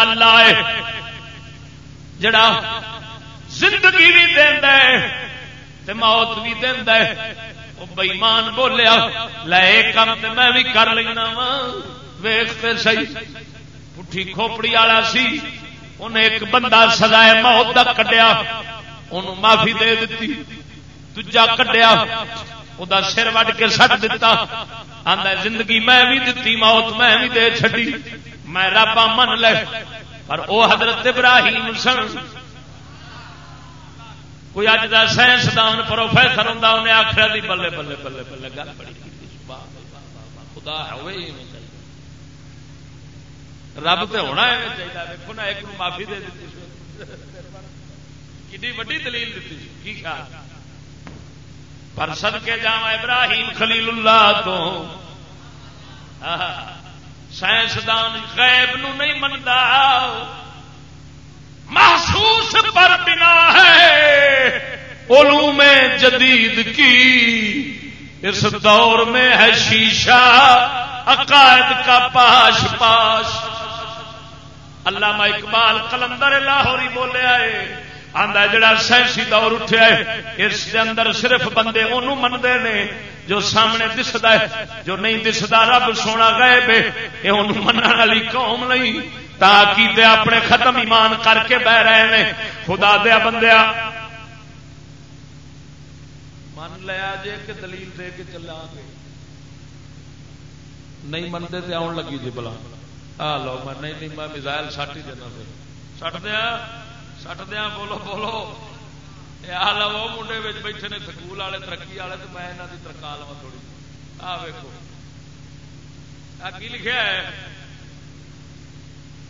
اللہ ہے. جڑا زندگی بھی دینا ہے تے موت بھی دینا ہے وہ بئیمان بولیا، لے کم تو میں بھی کر لینا وا ویختے سی پٹھی کھوپڑی والا سی انہیں ایک بندہ سزائے موت کا کڈیا ان معافی دے دیتی دجا کڈیا وہ سر وڈ کے سٹ دتا آدھا زندگی میں بھی دتی، موت میں بھی دے چڈی میں رابا من لے، پر وہ حضرت ابراہیم سن۔ کوئی اج کا سائنسدان پروفیسر ہوں انہیں آخر دی بلے بلے بلے بلے، گل بڑی جی۔ خدا رب تو ہونا چاہیے دیکھو نا، ایک معافی دے دیتی کی جی۔ وڈی دلیل دیتی جی، کی خیال؟ پر سد کے جا ابراہیم خلیل اللہ تو سائنسدان غیب نو نہیں منتا۔ محسوس پر بنا ہے۔ علوم جدید کی۔ اس دور میں ہے شیشہ، عقائد کا پاش پاش۔ علامہ اقبال کلندر لاہوری بولے آئے۔ آدھا جڑا سائنسی دور اٹھا ہے، اس کے اندر صرف بندے انہوں منتے ہیں جو سامنے دستا ہے، جو نہیں دستا رب سونا گئے بے یہ انہوں من والی قوم نہیں، تا تاکہ اپنے ختم ایمان کر کے بہ رہے ہیں خدا دیا بندیا۔ من لیا جے کہ دلیل دے کے چلا گے نہیں منتے تو آن لگی جی بلا۔ آ لو، میں نہیں نہیں، میں میزائل سٹ ہی دینا پھر۔ سٹ دیا؟ سٹ دیا بولو بولو آ لو منڈے بیٹھے نے سکول والے ترقی والے تو میں یہاں کی ترکا لوا تھوڑی آ ویکو آ کی لکھا ہے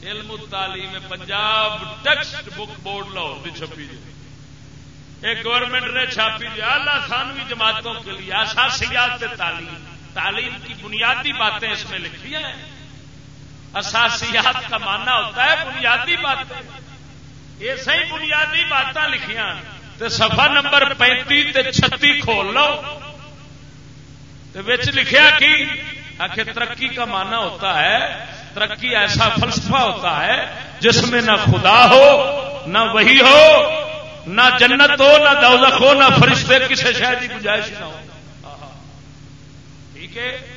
علم تعلیم Punjab text book board Lahore کی چھپی جی ایک گورنمنٹ نے چھاپی جی اللہ ثانوی جماعتوں کے لیے اساسیات تعلیم تعلیم کی بنیادی باتیں اس میں لکھی ہیں اساسیات کا ماننا ہوتا ہے بنیادی باتیں یہ صحیح بنیادی باتیں لکھیاں تو سفا نمبر پینتی چھتی کھول لو۔ لکھیا کی؟ آخر ترقی کا مانا ہوتا ہے، ترقی ایسا فلسفہ ہوتا ہے جس میں نہ خدا ہو، نہ وہی ہو، نہ جنت ہو، نہ دوزخ ہو، نہ فرشتے کسی شہر کی گنجائش نہ ہو۔ ٹھیک ہے؟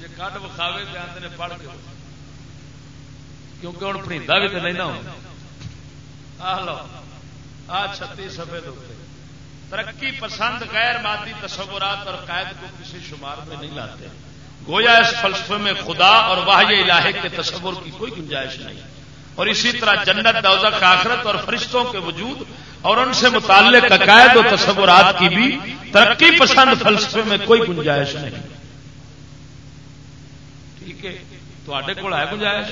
جی کٹ وکھاوے تو آتے پڑھ کے کیونکہ ہوں پڑھا بھی تو نہیں نہ آ لو، آ چھتی سفید ہوتے ترقی پسند غیر مادی تصورات اور قائد کو کسی شمار میں نہیں لاتے۔ گویا اس فلسفے میں خدا اور واحد الہے کے تصور کی کوئی گنجائش نہیں۔ اور اسی طرح جنت دوزہ آخرت اور فرشتوں کے وجود اور ان سے متعلق عقائد و تصورات کی بھی ترقی پسند فلسفے میں کوئی گنجائش نہیں۔ ٹھیک ہے تے کول ہے گنجائش؟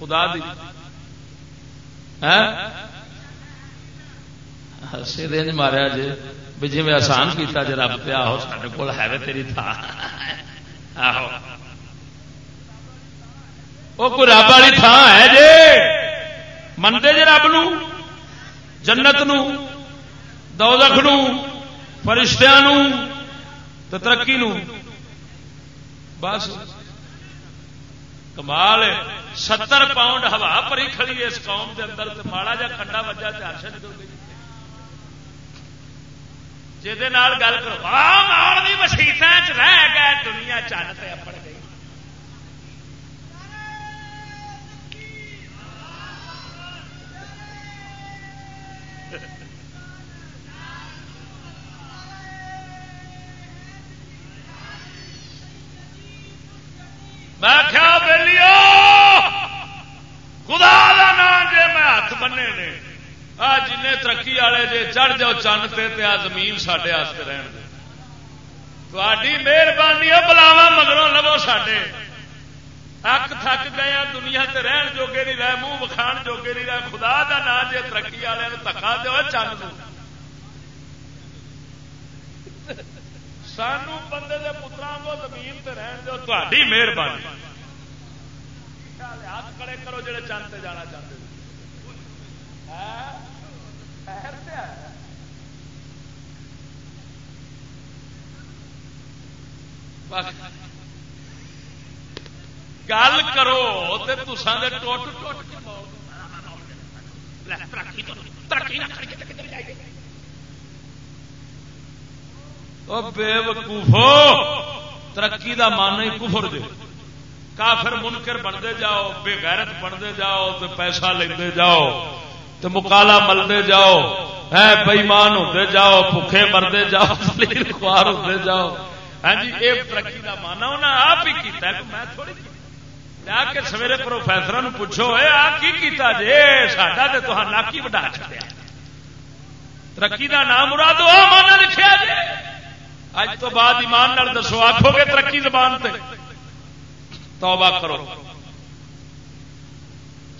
خدا دی۔ ہاں؟ سر ماریا جی بھی جی میں آسان کیا جی رب پہ آو سارے کول ہے تیری تھان آہو۔ وہ کوئی رب والی تھان ہے جی منتے جی رب نو جنت نو دودھ نو فرشتیا ترقی نو بس۔ کمال ستر پاؤنڈ ہوا پری کھڑی ہے اس قوم کے اندر ماڑا جا کنڈا وجہ چارش نکل کرو۔ مسیح رہ گئے دنیا چند پہ اپڑ گئی میں کیا بہلی خدا کا نام جی میں ہاتھ بنے نے آ جن ترقی والے جی چڑھ جاؤ چند پہ آ زمین سڈے رہن دے۔ تھی مہربانی بلاوا مگروں لو سڈے اک تھک گیا دنیا تے رہن جوگے نہیں رہے، منہ بخان جوگے نہیں رہے۔ خدا کا نام جی ترقی والے دکا دو چند سانو بندے کے پترا کو زمین تے رہن دو تھی مہربانی۔ ہاتھ کڑے کرو، جڑے چند تے جانا چاہتے گل کرو تسان ٹوٹ ٹوٹ بے وقوفو، ترقی دا مان ہی کفر دے۔ کافر منکر بنتے جاؤ، بے غیرت بنتے جاؤ تو پیسہ لیندے جاؤ تو مکالا ملتے جاؤ۔ ہے بئیمان ہوتے جاؤ، بھوکے مرتے جاؤ خوار ہوتے جاؤ۔ ہاں جی یہ ترقی کا مانا انہیں آپ ہی کیتا ہے، میں تھوڑی جا کے سویرے پروفیسر پوچھو آ کی کیتا جی؟ ساڈا تو ناکی وڈا چڑیا ترقی کا نام مراد مانا لکھا جی۔ اج تو بعد ایمان دسو آخو گے ترقی زبان تے۔ توبہ کرو۔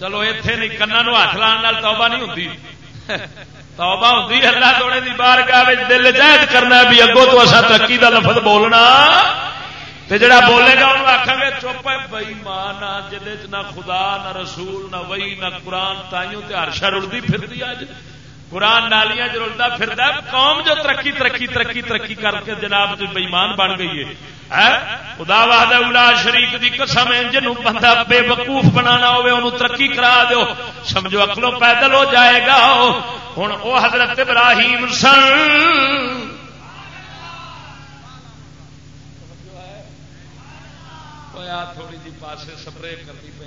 چلو اتے نہیں کنا ہاتھ لان توبہ نہیں ہوتی توبہ ہوتی اللہ توڑے بار گاہ دل جائز کرنا بھی اگوں تو اصا ترقی کا لفظ بولنا۔ جڑا بولے گا، انہوں آخ گے، چپ بئی ماں نہ جہد نہ خدا، نہ رسول، نہ وئی نہ قرآن، تائیوں ہرشا رڑتی پھرتی اج قرآن نالیاں رلتا پھر قوم جو ترقی ترقی ترقی ترقی کر کے جناب بےمان بن گئی ہے۔ خدا واد شریف کی قسم جن بندہ بے وقوف بنا ہو ترقی کرا دو سمجھو اکلو پیدل ہو جائے گا۔ ہوں وہ حضرت ابراہیم سن۔ تھوڑی جی پاسے سپرے کرنی پہ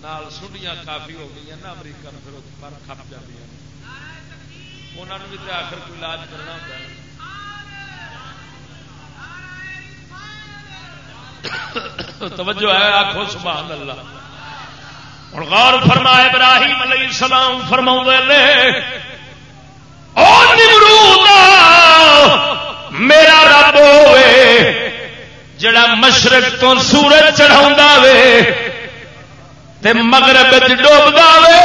نال سڈیاں کافی ہو گئی نا امریکہ پھر پر کھپ جاتی انہوں نے بھی تو آخر کوئی علاج کرنا ہوتا ہے توجہ ہے آخو سبحان اللہ ہوں غور فرما ابراہیم علیہ السلام فرما لے میرا رب ہوئے جڑا مشرق تو سورج چڑھا وے تے مغرب ڈوب وے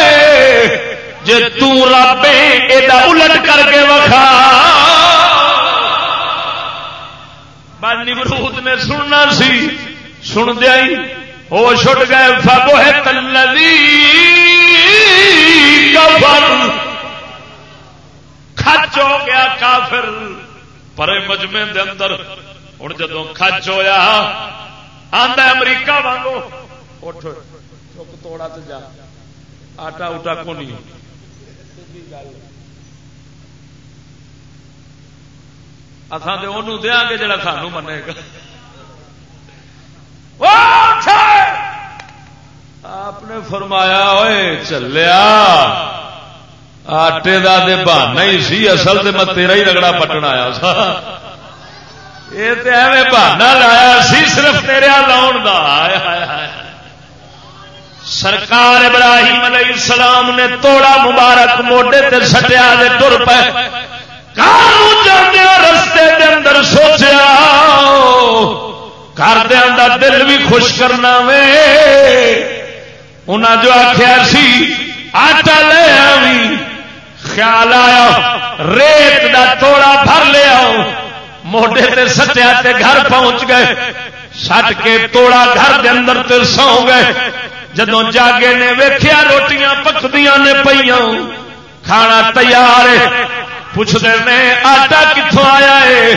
جے تب الٹ کر کے وکھا۔ نمرود نے سننا سی۔ سن دیا وہ چھٹ گئے۔ فبو ہے تلدی کچ ہو گیا کافر۔ پرے مجمے دے اندر ہوں جدو کچ ہوا آدھا امریکہ وانگو۔ اٹھ۔ چک توڑا تو جا۔ آٹا اٹا کو نہیں۔ اتنا تو انہوں دیا گے جڑا سانو منے گا۔ آپ نے فرمایا ہوئے چلیا۔ آٹے کا بہانا ہی سی، اصل تو میں تیرا ہی رگڑا پٹن آیا سا۔ یہ تو ایویں بہانا لایا سی، صرف تیرے ہاں لاؤن کا سرکار ابراہیم علیہ السلام نے توڑا مبارک موڈے تے سٹیا دے تر پے۔ رستے دے اندر سوچیا، گھر دا دل بھی خوش کرنا وے۔ انہاں جو آخیا سی، آٹا لے آئی خیال آیا، ریت دا توڑا بھر لیا موڈے تے سٹیا تے گھر پہنچ گئے۔ سٹ کے توڑا گھر دے اندر تے سو گئے۔ جدو جاگے نے ویخیا روٹیاں پکدیا نے پہ کھانا تیار پوچھتے ہیں آٹا کتوں آیا ہے؟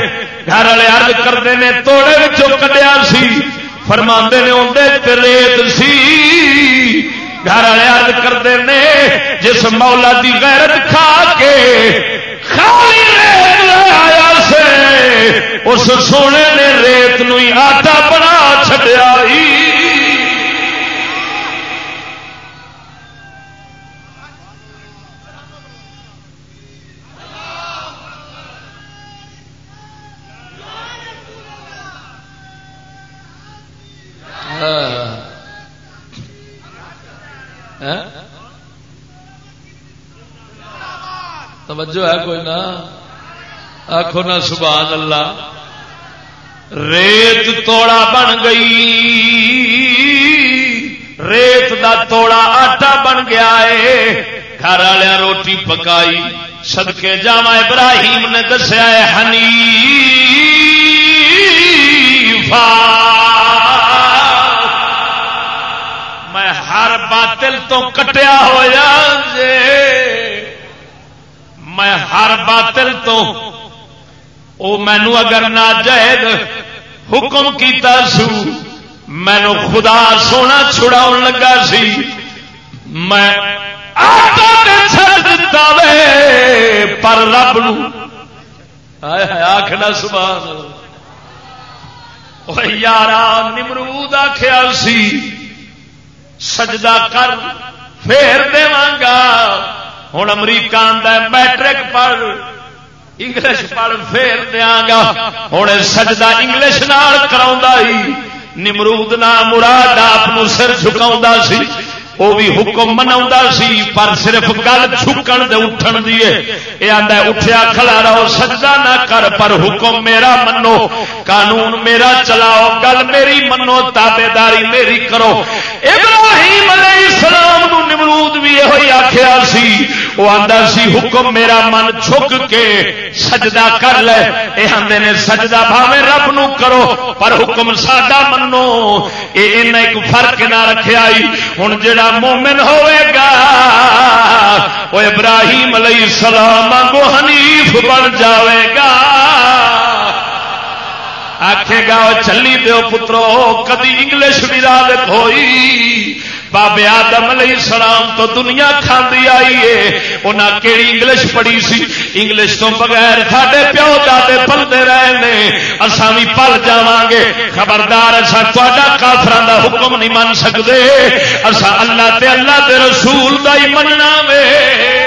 گھر والے ارد کرتے ہیں توڑے کٹیا سی۔ فرما نے اندر ریت سی۔ گھر والے ارد کرتے ہیں جس مولا دی غیرت کھا کے خالی ریت آیا سے اس سونے نے ریت نو آٹا بنا چڈیا ہاں۔ ہاں۔ توجہ ہے کوئی نہ؟ آخو نا سبحان اللہ۔ ریت توڑا بن گئی۔ ریت دا توڑا آٹا بن گیا ہے۔ گھر والے روٹی پکائی۔ سدکے جا ابراہیم نے دسیا ہے ہنی ہر باطل تو کٹیا ہوا میں ہر باطل تو وہ مینو اگر نہ جائد حکم کیتا سو، مینو خدا سونا چھڑا لگا سی۔ میں وے، پر رب آخنا سبحان یار نمرود آخیا سی۔ سجدہ کر پھر گا ہوں امریکہ میٹرک پڑھ، انگلش پڑھ پھر دیا گا۔ ہوں سجدہ انگلش نال کرا نمرود نہ مراد آپ سر چکا سی۔ وہ بھی حکم منا سی، پر صرف گل چھکن دے اٹھن دیے یہ آدھا اٹھیا کھلا رہو، سجدہ نہ کر، پر حکم میرا منو۔ قانون میرا چلاؤ، گل میری منو تابے داری میری کرو۔ ابراہیم علیہ السلام نو نمرود بھی یہ آخیا سی۔ وہ آدھا سی، حکم میرا من چھک کے سجدہ کر لے۔ یہ آدھے نے سجدہ بھاوے رب نو کرو، پر حکم ساڈا منو۔ یہ ایک فرق نہ رکھے آئی۔ ہوں مومن ہوئے گا وہ ابراہیم علیہ السلام کو حنیف بن جاوے گا۔ آخے گا چلی دو پترو، کدی انگلش بھی رابط ہوئی؟ بابے آدم علیہ السلام تو دنیا کھاندی آئی ہے انہیں کہڑی انگلش پڑھی سی؟ انگلش تو بغیر ساڈے پیو دے پلتے رہے اسان بھی پل جا گے خبردار اصا تا کافران کا حکم نہیں من سکتے اصا اللہ تے اللہ دے رسول کا ہی مننا وے۔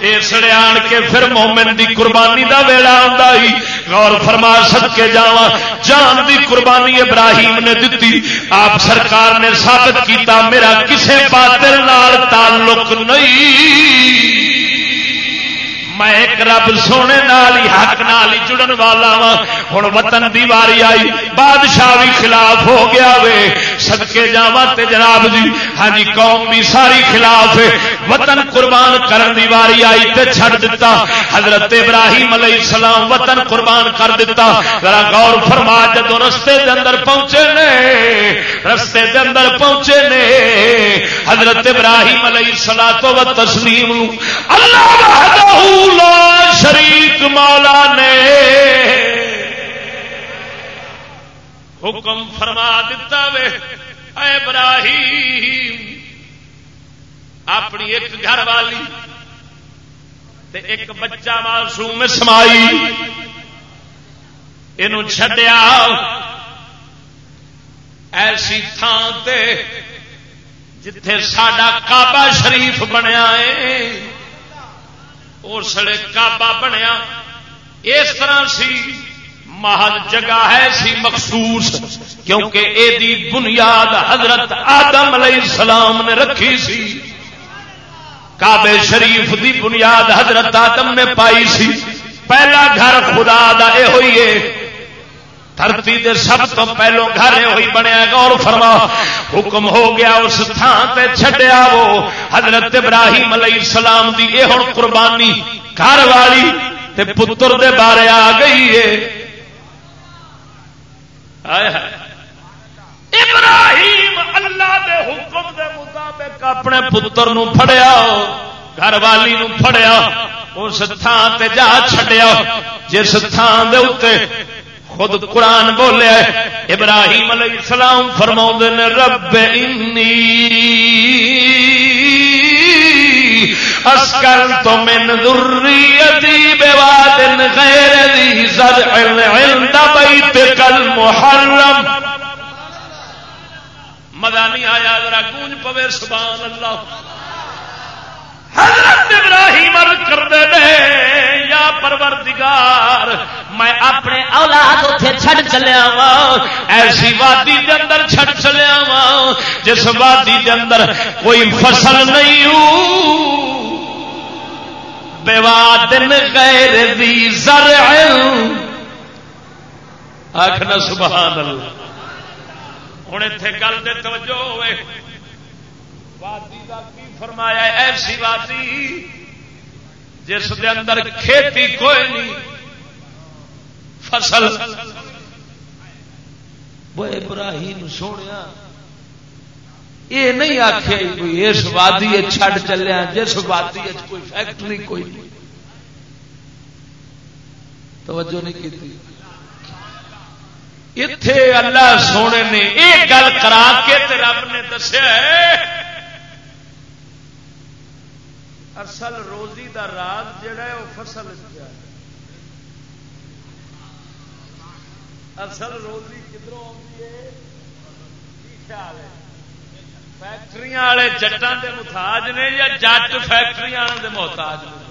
اسڑے آن کے پھر مومن دی قربانی دا ویلا آتا ہی۔ غور فرما سد کے جا جان دی قربانی ابراہیم نے دتی۔ آپ سرکار نے ثابت کیتا، میرا کسے باطل نال تعلق نہیں۔ میں ایک رب سونے نال ہی، حق نال ہی جڑن والا وا ہوں وطن دی واری آئی۔ بادشاہ بھی خلاف ہو گیا وے۔ سدکے جا جناب جی۔ ہاں جی قوم بھی ساری خلاف ہے۔ وطن قربان کرن دی واری آئی تے چھڑ دیتا حضرت ابراہیم علیہ السلام وطن قربان کر دیتا ذرا غور فرما، جدو رستے دے اندر پہنچے نے، رستے دے اندر پہنچے نے، حضرت ابراہیم علیہ السلام تو تسلیم اللہ وحدہ مولا شریک مولا نے۔ حکم فرما دیتا وے، اے ابراہیم، اپنی ایک گھر والی تے ایک بچہ معصوم سمائی یہ چڈیا ایسی تھان تے جتھے ساڈا کعبہ شریف بنیا ہے سڑے کعبہ بنیا۔ اس طرح سی محل جگہ ہے سی مخصوص، کیونکہ اے دی بنیاد حضرت آدم علیہ السلام نے رکھی سی۔ کعبے شریف دی بنیاد حضرت آدم نے پائی سی۔ پہلا گھر خدا دا اے ہوئی ہے۔ دھرتی دے سب تو پہلو گھر ہوئی بنیا گور فرما، حکم ہو گیا اس تھان تے چھڈیا وہ۔ حضرت ابراہیم علیہ السلام دی اے ہن قربانی۔ گھر والی تے پتر دے بارے آ گئی ہے۔ ابراہیم اللہ دے حکم دے مطابق اپنے پتر نو پھڑیا، گھر والی نو پھڑیا، اس تھان تے جا چھڈیا، جس تھان دے اوتے خود قرآن بولے ابراہیم علیہ السلام فرما نے، رب انی اسکر تو من ذریتی بواد غیر ذی زرع عند بیتک المحرم مزہ نہیں آیا، ذرا گونج پوے، سبحان اللہ. حضرت ابراہیم عرض کر دے یا پروردگار، میں اپنے اولاد اتنے چھڑ چلیا وا ایسی وادی دے اندر چھڑ چلیا وا جس وادی دے اندر کوئی فصل نہیں ہوں بے وادن غیر دی زرع. آخنا سبحان اللہ. ہوں اتنے گل دے توجہ ہوئے. وادی کا کی فرمایا ایسی وادی جس کے اندر کھیتی کوئی نہیں، فصل۔ وہ ابراہیم سونے یہ نہیں آخیا کوئی اس وادی چھڈ چلیا جس وادی کوئی فیکٹری کوئی نہیں۔ توجہ نہیں کی اتے اللہ سونے نے یہ گل کرا کے رب نے دسیا اصل روزی دا راز جڑا ہے، وہ فصل اصل روزی کدھروں آتی ہے؟ خیال ہے؟ فیکٹری والے جٹان کے محتاج نے یا جٹ فیکٹری والوں کے محتاج نے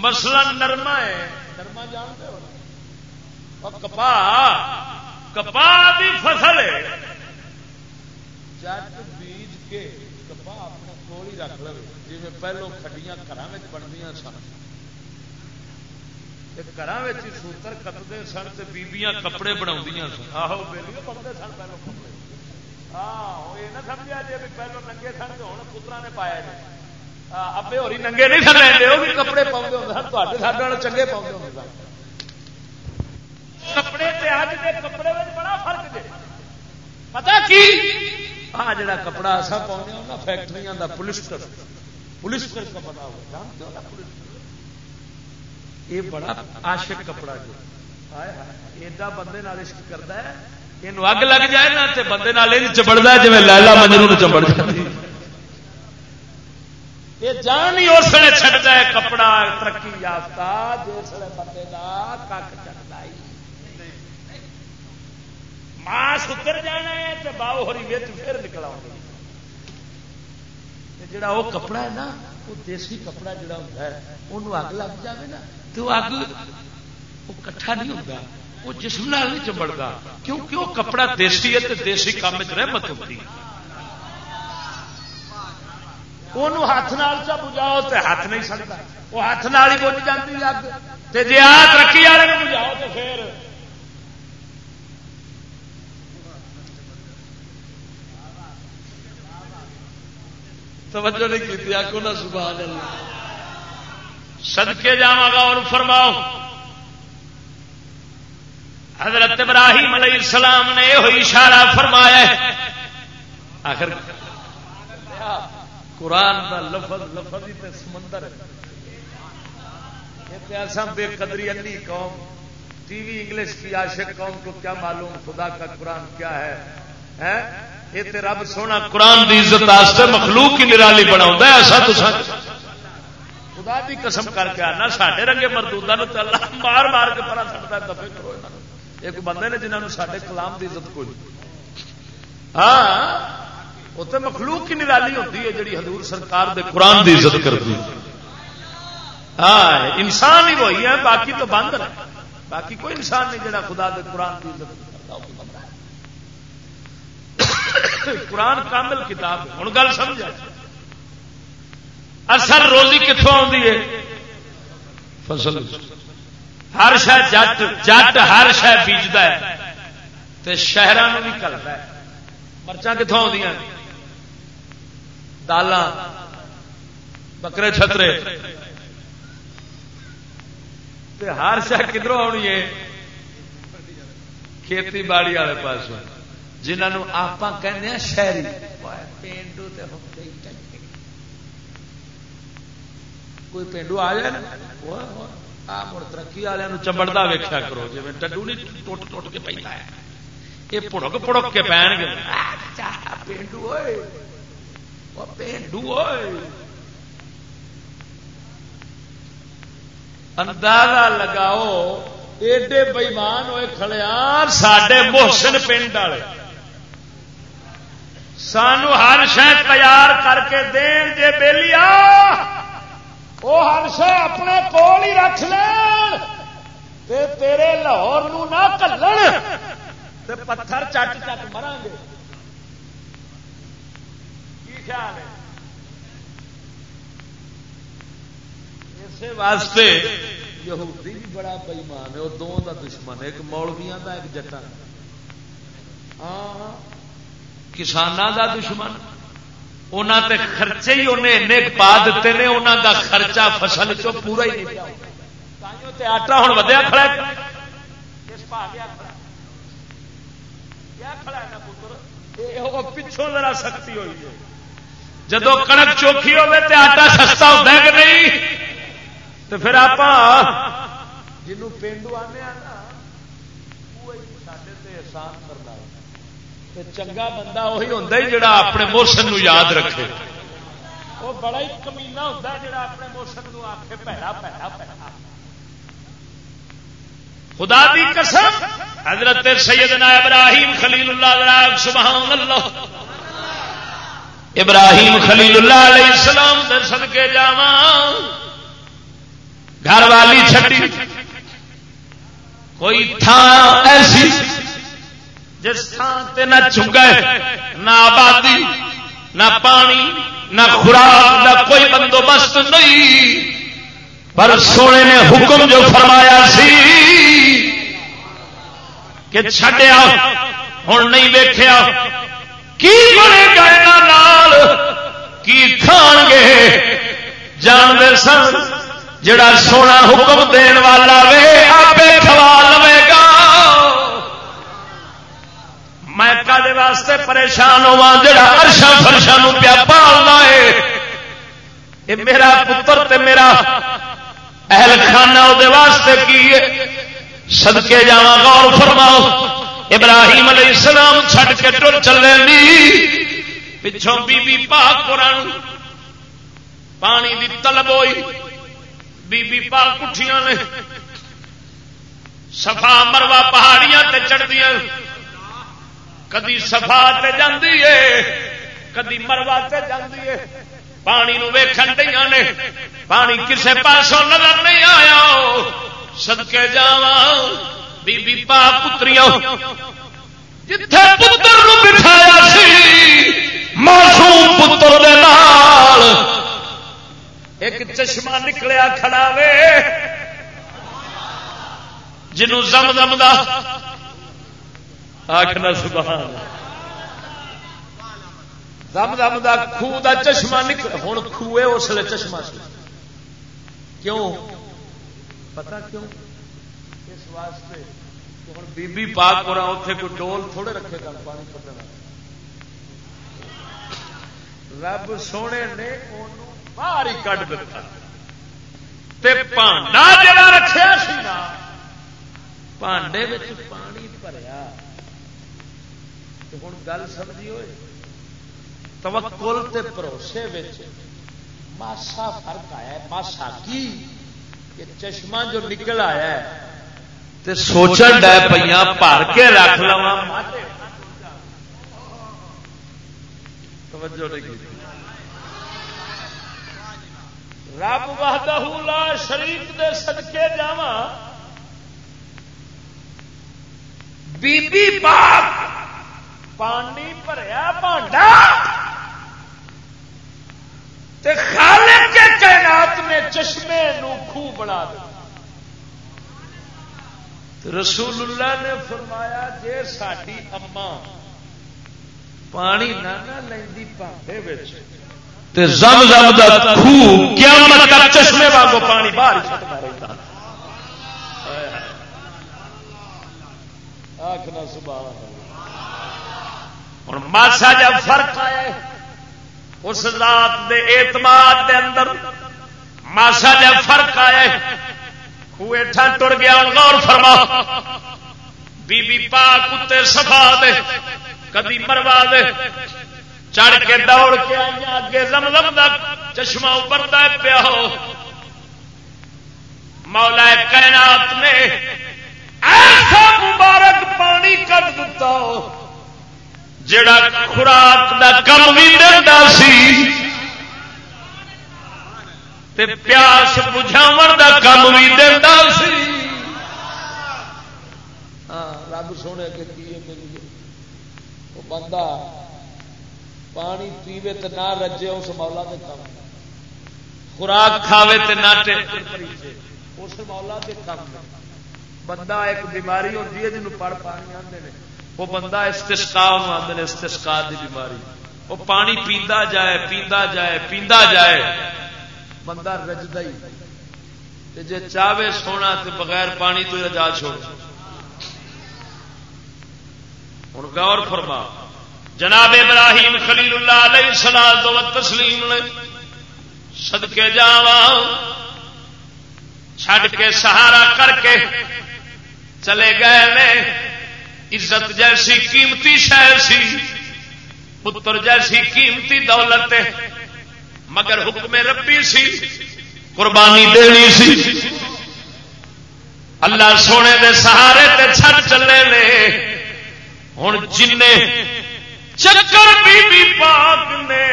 مسلا نرما ہے نرما جانتے ہو کپا کپا بھی فصل ہے جٹ بیج کے کپا اپنے کول ہی رکھ لو جی پہلو کھڈیاں گھر بنتی سن گھر سوتر کٹتے سن تو بیبیاں کپڑے بنا سن آہو بنتے سن پہلو کپڑے ہاں یہ نہ سمجھا جی پہلو ننگے سن تو ہوں پترا نے پایا جی ابے ہوری ننگے نہیں سن وہ بھی کپڑے پاؤں ہوتے سارے چنگے پاؤں ہوتے کپڑے اج کپڑے میں بڑا فرق جی پتا کی جڑا کپڑا ایسا پاؤں فیکٹری کا پولیسٹر پولیسٹر کپڑا ہو یہ بڑا آشک کپڑا جو ایڈا بندے عشق کرتا ہے۔ یہ اگ لگ جائے نا تو بندے چبڑتا ہے جی لالا مجرو چمڑ جاتی یہ جان ہی اس نے چڑھتا ہے کپڑا، ترقی یافتہ جس بندے کا کک چڑھتا ماس اتر جانا ہے تو باؤ ہوری پھر نکلا جڑا وہ کپڑا ہے نا، وہ دیسی کپڑا جڑا ہوتا ہے انہوں اگ لگ جائے نا۔ تو اگ وہ کٹھا نہیں ہوتا، وہ جسم نال نہیں چمڑتا، کیونکہ وہ کپڑا دیسی ہے تو دیسی کام رحمت ہوتی ہے۔ ہاتھ نال چا بجاؤ تو ہاتھ نہیں سکتا وہ ہاتھ نال ہی بج جاتی اگ جی آ ترقی والے بجاؤ تو پھر۔ توجہ نہیں کی سبحان اللہ۔ سدکے جا گا اور فرماؤ۔ حضرت ابراہیم علیہ السلام نے یہ اشارہ فرمایا آخر قرآن دا لفظ لفظ ہی تے سمندر ایسا بے قدری انی قوم، ٹی وی انگلش کی عاشق قوم کو کیا معلوم خدا کا قرآن کیا ہے؟ یہ رب سونا قرآن دی عزت مخلوق کی نرالی بنا ایسا تو سچ خدا دی قسم کر کے آنا سارے رنگے مردوں اللہ مار مار کے پڑا سکتا ہے دفے کرو ایک بندے نے جنہوں نے سارے کلام دی عزت کوئی؟ ہاں وہ تو مخلوق کی نرالی ہوتی ہے جی حضور سرکار دے قرآن دی عزت کرتی ہاں انسان ہی وہی ہے، باقی تو بند ہے۔ باقی کوئی انسان نہیں جڑا خدا دے قرآن کی عزت قرآن کامل کتاب ہوں گل سمجھا۔ اصل روزی کتوں آتی ہے؟ فصل۔ ہر شہ جٹ جٹ ہر شہ بیجتا ہے شہروں بھی کرتا ہے۔ مرچا کتوں آدی دال بکرے چھترے۔ ہر شہ کدھروں آنی ہے؟ کھیتی باڑی والے پاس جنہوں آپ کہنے شہری۔ پینڈو کوئی پینڈو آ جائے نا ترقی والوں چمڑتا ویکیا کرو جی ڈڈو نہیں ٹوٹ ٹوٹ کے پہ یہ پڑک پڑک کے پہن گے۔ پینڈو ہوئے پینڈو اندازہ لگاؤ، ایڈے بئیمان ہوئے کھڑیار سڈے محسن پنڈ والے۔ سانو ہر شہ تیار کر کے دین جے بہلی وہ ہر شہ اپنے کول ہی رکھ لین تیرے لاہور نہ کلن پتھر چٹ چٹ مران گے۔ خیال ہے؟ اسی واسطے یہودی بھی بڑا بئیمان ہے وہ دونوں کا دشمن ہے ایک مولویا کا ایک جٹا ہاں۔ کسان کا دشمن۔ انہوں تے خرچے ہی انہیں پا دیتے ہیں انہوں کا خرچہ فصل چو پورا ہی نہیں آٹا ہوں ودیا کھڑا پچھوں ذرا سختی ہوئی ہے۔ جدو کنک چوکھی ہوے تے آٹا سستا ہوتا ہے کہ نہیں؟ تو پھر آپ جنوں پینڈو آنے آنا وہ احسان کرنا چنگا بندہ وہی ہوتا ہی جڑا اپنے موسم یاد رکھے۔ وہ بڑا ہی کمینا ہوتا جڑا اپنے موسم آخے پیڑا پیڑا پیڑا خدا دی قسم حضرت سیدنا ابراہیم خلیل اللہ سبحان اللہ۔ ابراہیم خلیل اللہ علیہ السلام درشن کے جا گھر والی چھٹی۔ کوئی تھان ایسی جس تھان تے نہ چنگے، نہ آبادی، نہ پانی، نہ خوراک، نہ کوئی بندوبست نہیں۔ پر سونے نے حکم جو فرمایا سی کہ چھڈیا ہوں نہیں ویخیا کی بنے گا کی کھان گے؟ جانتے سن، جڑا سونا حکم دین والا وے آپ کھوا میں کدے واسطے پریشان ہوا جڑا ارشا فرشا پیا پالنا ہے۔ یہ میرا پتر تے میرا اہل خانہ وہ واسطے کی سدکے جا غور فرماؤ۔ ابراہیم علیہ السلام چھڈ کے ٹر چلے پچھوں بی بی پاک قرآن، پانی دی طلب ہوئی۔ بی بی پاک کٹھیاں نے۔ سفا مروا پہاڑیاں تے چڑھدیاں۔ کدی سفا تے جاندی ہے کدی مروا تے جاندی ہے پانی نو ویکھن دیا نے، پانی کسے پاسوں نظر نہیں آیا۔ سدکے جا بی بی پا پتریاں۔ جتھے پتر نو بٹھایا سی، معصوم پتر دے نال۔ ایک چشمہ نکلیا کھڑا وے، جنوں زم زم دا آخنا سبحان دم دم دا خوہ دا چشمہ نکل ہوں خوہ اس لیے چشمہ سی کیوں؟ پتا کیوں؟ اس واسطے ہوں بی بی پاک پورا اتنے کوئی ڈول تھوڑے رکھے گا، پانی پتنا رب سونے نے باہر ہی کٹ دتا۔ پانڈا جڑا رکھا سی پانڈے پانی بھریا۔ ہوں گل سمجھی ہوئے؟ توکل تے بھروسے ماسا فرق آیا ماسا کی؟ کہ چشمہ جو نکل آیا ہے تے سوچن ڈے پہ بھر کے رکھ لوا توجہ نہیں رب وحدہ لا شریف دے صدقے جاواں۔ بی بی پاک پانی بھریا بانڈا خالق کے کائنات نے چشمے نو خوہ بنا دیا رسول اللہ نے فرمایا، جے ساری اما پانی نہ لینی پانڈے زم زم دا خوہ قیامت تک چشمے واگو پانی باہر چھٹتا رہتا۔ آخنا سبحان ہوں ماسا جب فرق آئے اس ذات دے اعتماد دے اندر ماسا جب فرق آئے خوٹا ٹر گیا، غور فرما، بی بی پا کتے سفا دے، کدی مروا دے، چڑھ کے دوڑ کے آئی اگے لم لم دا چشمہ ابرتا پیا ہو۔ مولا کائنات نے ایسا مبارک پانی کٹ دتا ہو۔ جڑا خوراک دا کم بھی سی تے پیاس بجھاو دا کم بھی سی۔ ہاں رب سونے کے کیے ملی وہ بندہ پانی پیوے تو نہ رجے اس مولا دے کم۔ خوراک کھاوے تے نہ اس مولا دے کم۔ بندہ ایک بیماری ہوتی ہے جنوب پڑھ پانی آتے ہیں وہ بندہ استسکا آدھے استسکا دی بیماری۔ وہ پانی پیندا جائے پیندا جائے پیندا جائے۔ بندہ رجدا ہی۔ جے چاہے سونا تو بغیر پانی تو رجا چھوڑ۔ ہوں گور فرما۔ جناب ابراہیم خلیل اللہ علیہ سلاد تسلیم نے سدکے جا چھڈ کے سہارا کر کے چلے گئے عزت جیسی قیمتی شہر سی، پتر جیسی قیمتی دولت مگر حکم ربی سی، قربانی دینی سی۔ اللہ سونے دے سہارے تے چھٹ چلے نے۔ ہوں جن چکر بی بی پاک نے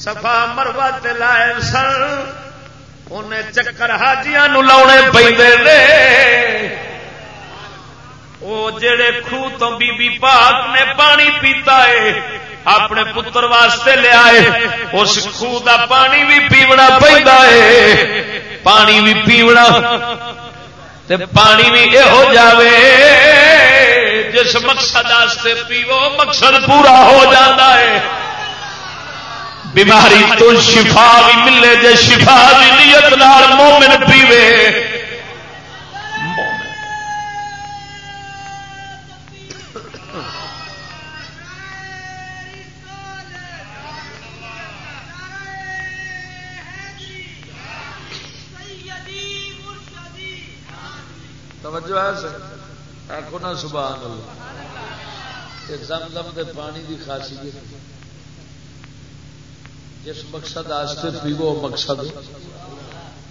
سفا مروا لائے سن، انہیں چکر حاجیاں لاؤنے پہ وہ جڑے خوہ تو بی بی پاک نے پانی پیتا ہے، اپنے پتر واسطے لیا اس خوہ دا پانی بھی پیونا پہنتا ہے۔ پانی بھی پیونا، تے پانی بھی یہ ہو جاوے، جس مقصد واسطے پیو، مقصد پورا ہو جاتا ہے۔ بیماری تو شفا بھی ملے، جے شفا بھی نیت نال مومن پیوے توجہ ہے آخو نا سبحان اللہ۔ زم زم دے پانی دی خاصیت جس مقصد آستے پیو مقصد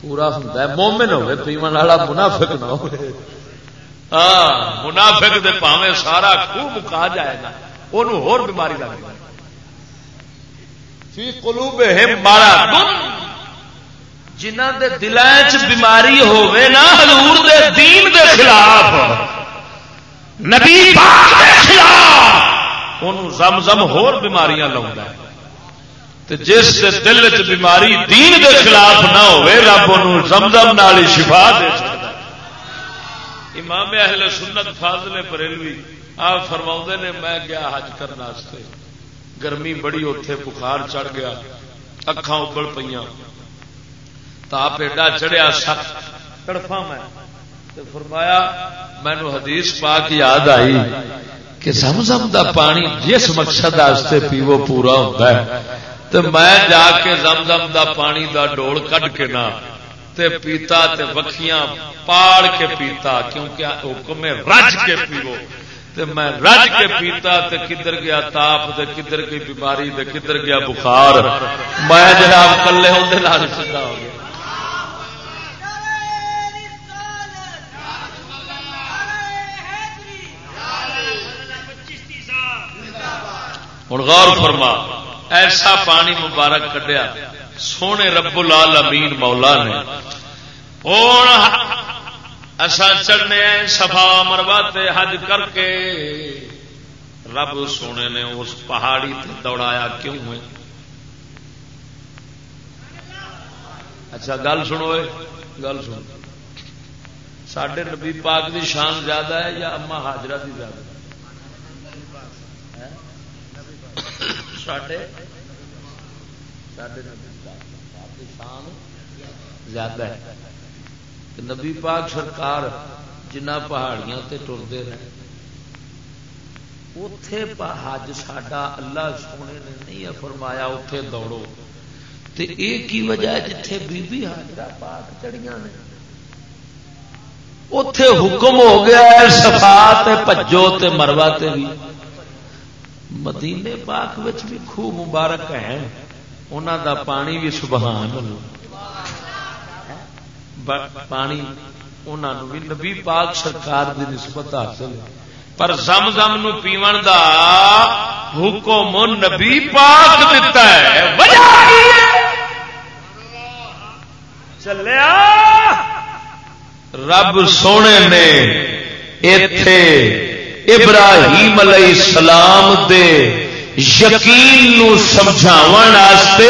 پورا ہوتا ہے۔ مومن ہوے پیمن والا منافق نہ ہو ہاں منافق دے پاوے سارا خوب مکا جائے گا۔ انہوں ہور بیماری لگ جائے۔ فی قلوب ہے مارا جنہ دے دلائیں بیماری ہوے نا، حضور دے دین دے خلاف۔ نبی پاک دے خلاف۔ انہوں زم زم ہور بیماریاں لاؤں تے جس دے دل چ بیماری دین دے خلاف نہ ہوے رب انہوں زم زم نال شفا دے سکتا امام اہل سنت فاضل بریلوی آپ فرما نے، میں گیا حج کرنے گرمی بڑی اتے بخار چڑھ گیا۔ اکھان ابل پہ تاپ ایڈا چڑھیا سخت تڑفا میں فرمایا مینو حدیث پاک یاد آئی کہ زمزم دا پانی جس مقصد آستے پیو پورا ہوتا ہے تو میں جا کے زمزم دا پانی دا ڈول کٹ کے نہ تے پیتا تے وکھیاں پاڑ کے پیتا کیونکہ حکم رج کے پیو تے میں رج کے پیتا تے کدھر گیا تاپ تے کدھر گئی بیماری تے کدھر گیا بخار میں جناب کلے ہوں سیدھا ہو گیا ہوں غور فرما، ایسا پانی مبارک کٹیا سونے رب لال مولا نے۔ اصا چڑھنے سفا مروا حج کر کے۔ رب سونے نے اس پہاڑی تے دوڑایا، کیوں ہے اچھا گل سنو گل سنو۔ سڈے نبی پاک دی شان زیادہ ہے یا اما حاجرہ دی زیادہ؟ زیادہ ہے۔ نبی پاک سرکار جنہ پہاڑیاں تے ٹرتے رہے۔ اتے حج ساڈا اللہ سونے نے نہیں فرمایا اتے دوڑو۔ تے ایک ہی وجہ ہے جتھے بی بی حاجرہ پاک چڑیاں نے؟ اتے حکم ہو گیا سفا تے تے مروا تے بھی۔ مدینے پاک وچ بھی خوب مبارک ہے انہوں دا پانی بھی سبحان پانی انہوں بھی نبی پاک سرکار دی نسبت حاصل پر زم زم نو پیون دا حکم نبی پاک دیتا ہے۔ چلیا۔ رب سونے نے اتے ابراہیم علیہ السلام دے یقین نو سمجھاو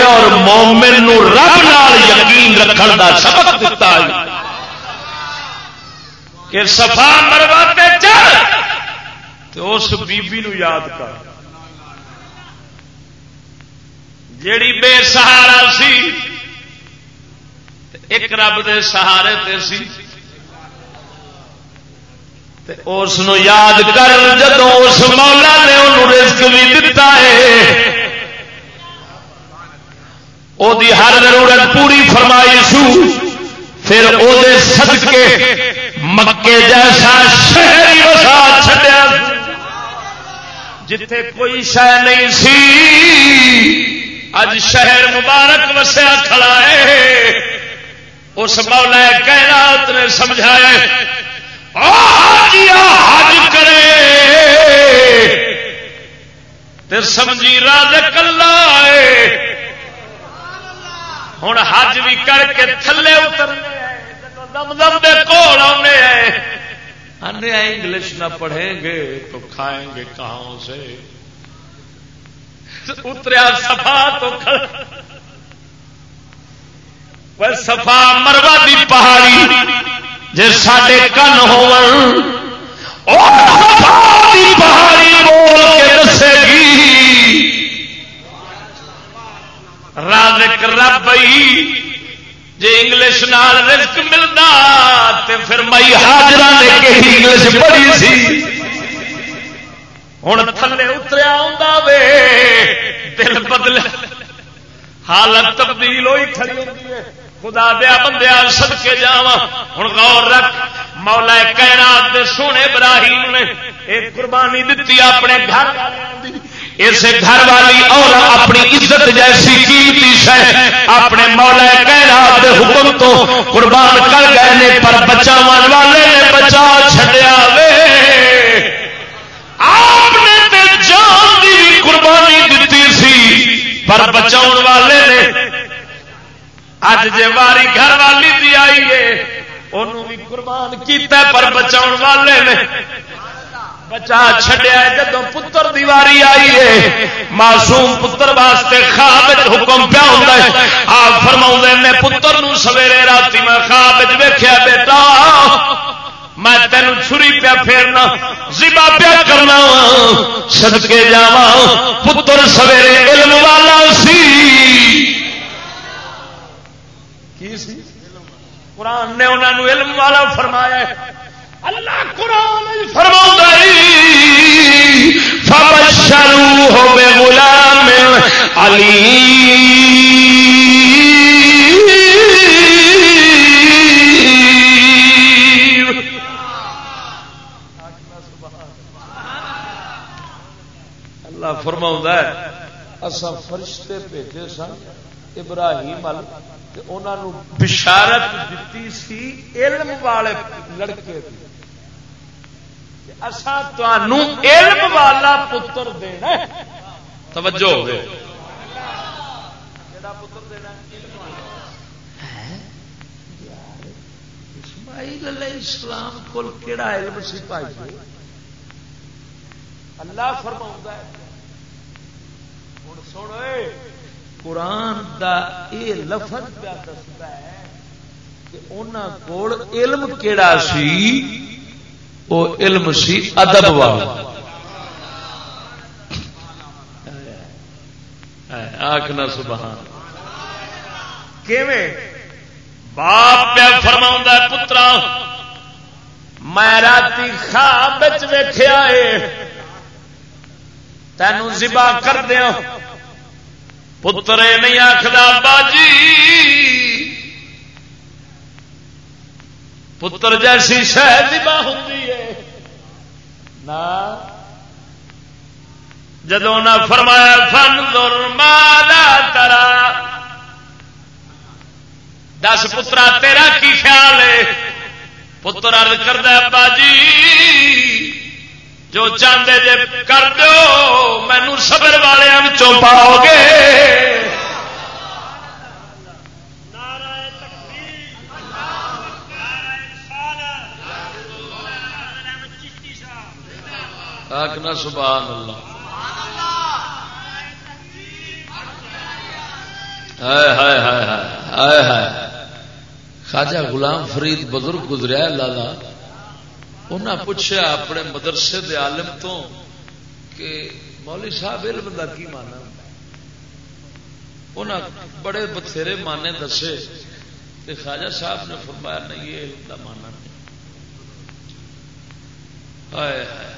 اور مومن نو رب نال یقین رکھن دا سبق دتا ہے کہ سفا مرواتے چل تو اس بی بی نو یاد کر۔ جیڑی بے سہارا سی ایک رب دے سہارے تے سی۔ اس یاد کر جدو اس مولا نے انہوں رزق بھی دتا ہے۔ وہ ہر ضرورت پوری فرمائی سو۔ پھر وہ سدکے مکے جیسا شہری وسا جتھے کوئی شہ نہیں سی، اج شہر مبارک وسیا کھڑا ہے۔ اس مولا کائنات نے سمجھایا حج کرے۔ تے سمجھی راج کلا ہوں حج بھی کر کے تھلے اترنے دم دم دے کول آنے آنے انگلش نہ پڑھیں گے تو کھائیں گے کہاں سے؟ اتریا سفا تو سفا مروا دی پہاڑی۔ جی سڈے کن ہو پہاڑی بول کے دسے گی۔ رازق رب جی انگلش نال رزق ملتا تو پھر مئی حاضر نے کہ انگلش بڑی سی۔ ہوں تھلے اتریا وے، دل بدل حالت تبدیل ہوئی کھڑی ہوتی ہے خدا دیا بندیا سد کے جا ہوں غور رکھ، مولا کہنا سونے براہیم نے ایک قربانی دیتی اپنے گھر۔ اس گھر والی اور اپنی عزت جیسی قیمتی شہ اپنے مولا کہنا حکم تو قربان کر گئے نے پر بچا والے نے بچا چڈیا وے۔ آپ نے جان کی قربانی دیتی سی، پر بچاؤ والے نے اج جی واری گھر والی دی آئی ہے انہوں بھی قربان کیتا پر بچاؤ والے نے۔ بچا چڈیا جدو پتر دیواری آئی ہے، معصوم پتر واسطے خواب حکم پیا ہوتا ہے۔ آپ فرما نے، پتر نو سویرے رات میں خواب ویخیا بیٹا، میں تین چھری پیا پھیرنا زبا پیا کرنا۔ سدکے جا پتر سویرے علم والا سی؟ قرآن نے انہوں علم والا فرمایا اللہ قرآن فرما فبشرو ہو بے غلام علی اللہ فرما ہے۔ اصا فرشتے بھیجے سن۔ ابراہیم انہوں بشارت دیتی سی علم والے لڑکے علم والا پتر دینا توجہ ہو اسماعیل علیہ السلام کو کہڑا علم سی پائی اللہ فرما ہوں سن قرآن دا اے لفظ پیا دستا ہے کہ انہوں کو علم کیڑا سی؟ وہ علم سی ادب والا۔ آخنا سبحان۔ باپ پیا فرما پترا، میں رات خواب ویخیا ہے تینوں زبا کر دیا پتر نہیں آخر باجی! پتر جیسی شہد ہوں جدو نہ فرمایا، فن دور مالا ترا دس پترا، تیرا کی خیال ہے؟ پتر ارد کرد باجی! جو چاہتے جے کر دو مینو سبر والوں پاؤ گے۔ آخنا سبحان اللہ خواجہ غلام فرید بزرگ گزریا لالا۔ انہیں پوچھا اپنے مدرسے دے عالم تو کہ مولی صاحب علم کا کی مانا انہیں بڑے بتھیرے مانے دسے کہ خواجہ صاحب نے فرمایا نہیں، یہ علم کا مانا نہیں۔ ہائے ہائے۔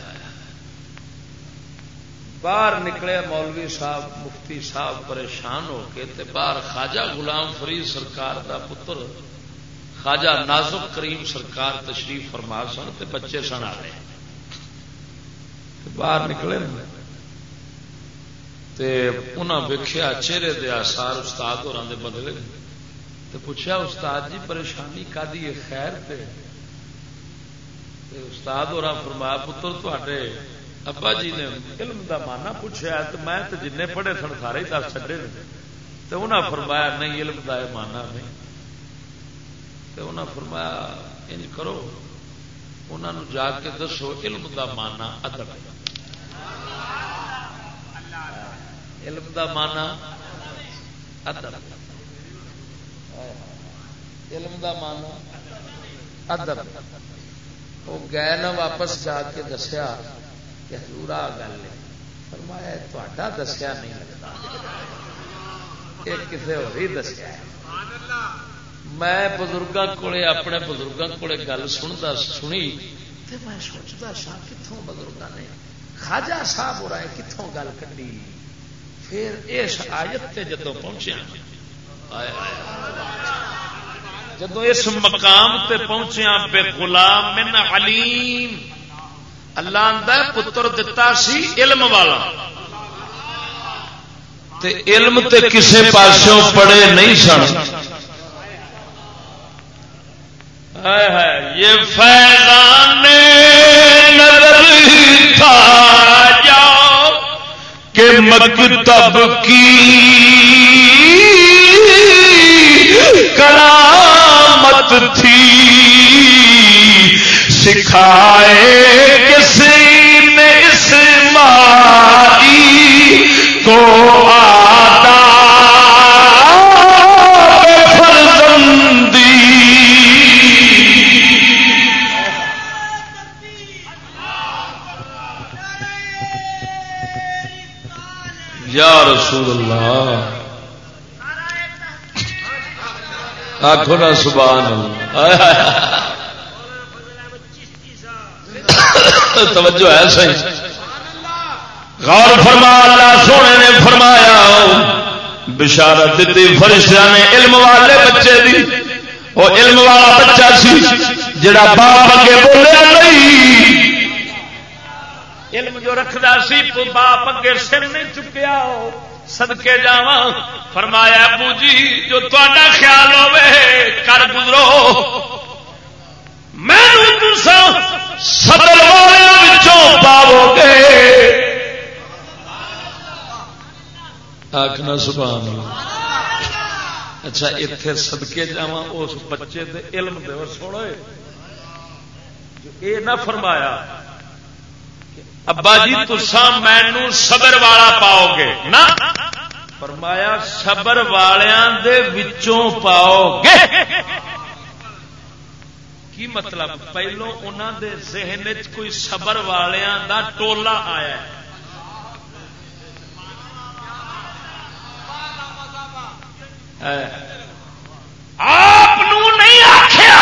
باہر نکلے مولوی صاحب، مفتی صاحب پریشان ہو کے تے باہر خواجہ غلام فرید سرکار دا پتر خواجہ نازک کریم سرکار تشریف فرما سن تے بچے سن آ رہے باہر نکلے ویخیا چہرے دے آسار استاد ہو بدلے تو پوچھا استاد جی پریشانی کا خیر تے۔ استاد ہو فرمایا پتر تے ابا جی نے علم دا مانا پوچھا تو میں تو جن پڑھے سن سارے دس چڈے تو انہیں فرمایا نہیں، علم دا مانا نہیں۔ تو انہیں فرمایا انج کرو انہوں جا کے دسو علم دا مانا ادب علم دا مانا ادب علم دا مانا ادب وہ گئے نا واپس جا کے دسیا کہ ہزورا گل ہے فرمایا تا دسیا نہیں لگتا یہ کسی ہو دسیا میں بزرگوں کو اپنے بزرگوں کو گل سنتا سنی تو میں سوچتا سا کتوں بزرگوں نے؟ خاجا صاحب ہو رہا ہے کتوں گل کھی پھر اس آیت تے جدو پہنچیا جدو اس مقام تے پہنچیا بے غلام من علیم۔ اللہ آدھا پتر دتا سی علم والا۔ تے علم تے کسے پاسوں پڑے نہیں سن۔ یہ فیضان نظر تھا کہ مکتب کی کرامت تھی۔ سکھائے کسی نے اس ماری کو آتا رسول اللہ۔ آخو نا سبحان توجہ ہے صحیح۔ غور فرما، اللہ سونے نے فرمایا، بشارت دیتی فرشتہ نے علم والے بچے دی۔ وہ علم والا بچہ سی، جڑا باپ اگے بولیا نہیں۔ علم جو رکھدا سی، تو باپ اگے سر نہیں چکیا سدکے جا فرمایا، ابو جی جو تا خیال ہوے کر گزرو۔ میں پاو گے آخنا سبحان اچھا اتے سدکے جا اس بچے دے علم دے سوڑے یہ نہ فرمایا ابا جی تسا مینو صبر والا پاؤ گے نہ فرمایا، صبر والوں دے وچوں پاؤ گے کی مطلب؟ پہلو انہوں دے ذہن کوئی صبر والوں دا ٹولا آیا ہے۔ آپ نہیں آخیا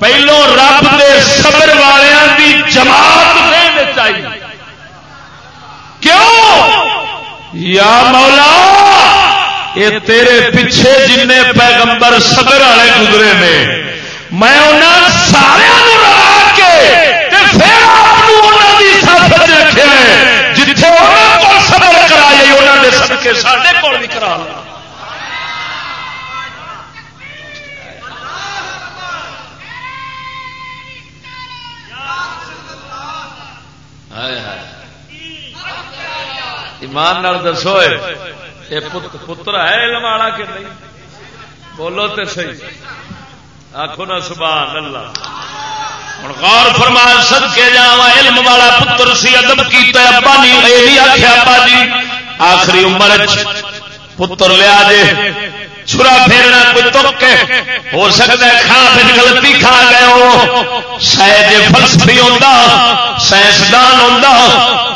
پہلو رب دے صبر جماعت دین چاہیے۔ کیوں؟ یا مولا، یہ تیرے پیچھے جن پیغمبر صبر والے گزرے نے۔ میں انہوں سارے رلا کے رکھے جتنے صبر کرائے انہوں نے سب کے سارے کول ایمان دسو یہ پتر ہے علم والا کہ نہیں؟ بولو تے صحیح۔ آخو نا سبحان اللہ۔ ہوں غور فرمان سد کے جا علم والا پتر سی ادب کیا ابا نہیں آخیا ابا جی آخری عمر پتر لیا جے۔ چھرا پھیرنا کوئی تک ہو سکتا ہے کھا پھر غلطی کھا گئے ہو۔ شاید فلسفی ہوتا سائنسدان ہوتا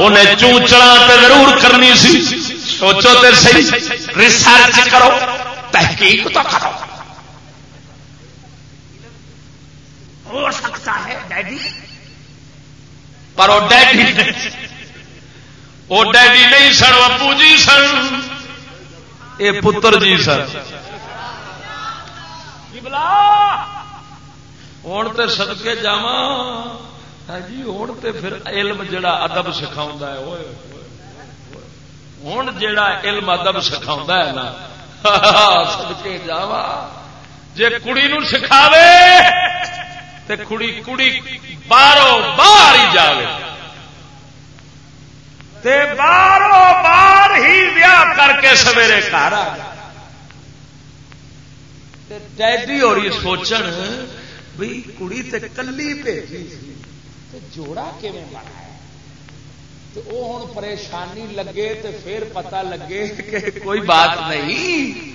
انہیں چونچڑا تے ضرور کرنی سی۔ سوچو تے صحیح ریسرچ کرو، تحقیق تو کرو۔ ہو سکتا ہے ڈیڈی؟ پر وہ ڈیڈی وہ ڈیڈی نہیں سن ابو جی سن۔ اے پتر جی کبلا ہوں تو سدکے جا جی ہوں تو پھر علم جڑا ادب سکھا ہے ہوں جڑا علم ادب سکھا ہے نا۔ سدکے جا جی کڑی نو سکھاوے تے کڑی کڑی باہروں باہر ہی جاوے۔ تے باروں بار ہی ویاہ کر کے سویرے گھر آ ڈیڈی اور یہ سوچن بھائی کڑی تے کلی بھیجی تے جوڑا کیون بنا تو وہ ہوں پریشانی لگے تو پھر پتا لگے کہ کوئی بات نہیں۔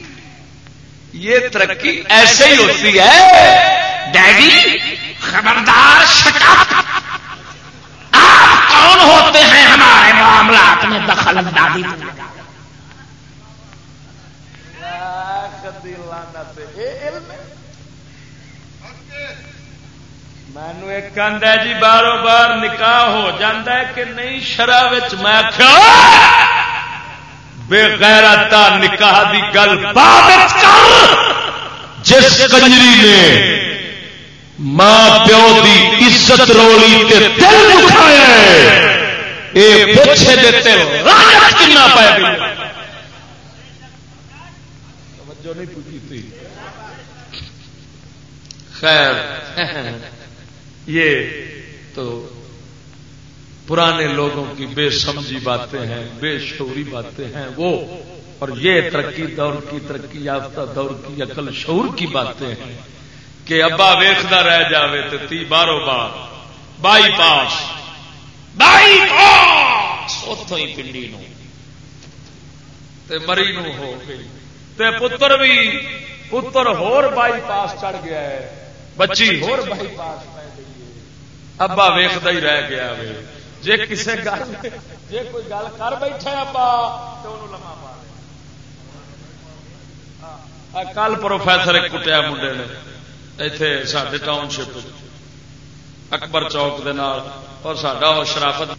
یہ ترقی ایسے ہی ہوتی ہے۔ ڈیڈی، خبردار آپ کون ہوتے ہیں ہمارے معاملات میں دخل اندازی؟ مینو ایک کند ہے جی باروں بار نکاح ہو جاتا ہے کہ نہیں؟ شرح میں بے غیرتا نکاح دی گل جس کنجری نے ماں پیو دی عزت رولی تے دل دکھایا اے پوچھے دیتے رانت کنا پائے۔ گئی توجہ نہیں پوچھی تھی۔ خیر۔ یہ تو پرانے لوگوں کی بے سمجھی باتیں ہیں، بے شعوری باتیں ہیں وہ۔ اور یہ ترقی دور کی ترقی یافتہ دور کی عقل شعور کی باتیں ہیں۔ کہ ابا ویختا رہ جاوے تو تی بارو بار بائی پاس۔ بائی پاس! اتوں ہی پنڈی نو۔ تے مری نو ہو گئی۔ تے پتر بھی پتر ہور بائی پاس چڑھ گیا ہے۔ بچی ہور بائی پاس ابا ویختا ہی رہ گیا وے۔ جے کسے گل، جے کوئی گل کر بیٹھے ابا تو لما پا ہاں، کل پروفیسر کٹیا منڈے نے۔ اتے سارے ٹاؤن شپ اکبر چوک دے نال اور سڈا شرافت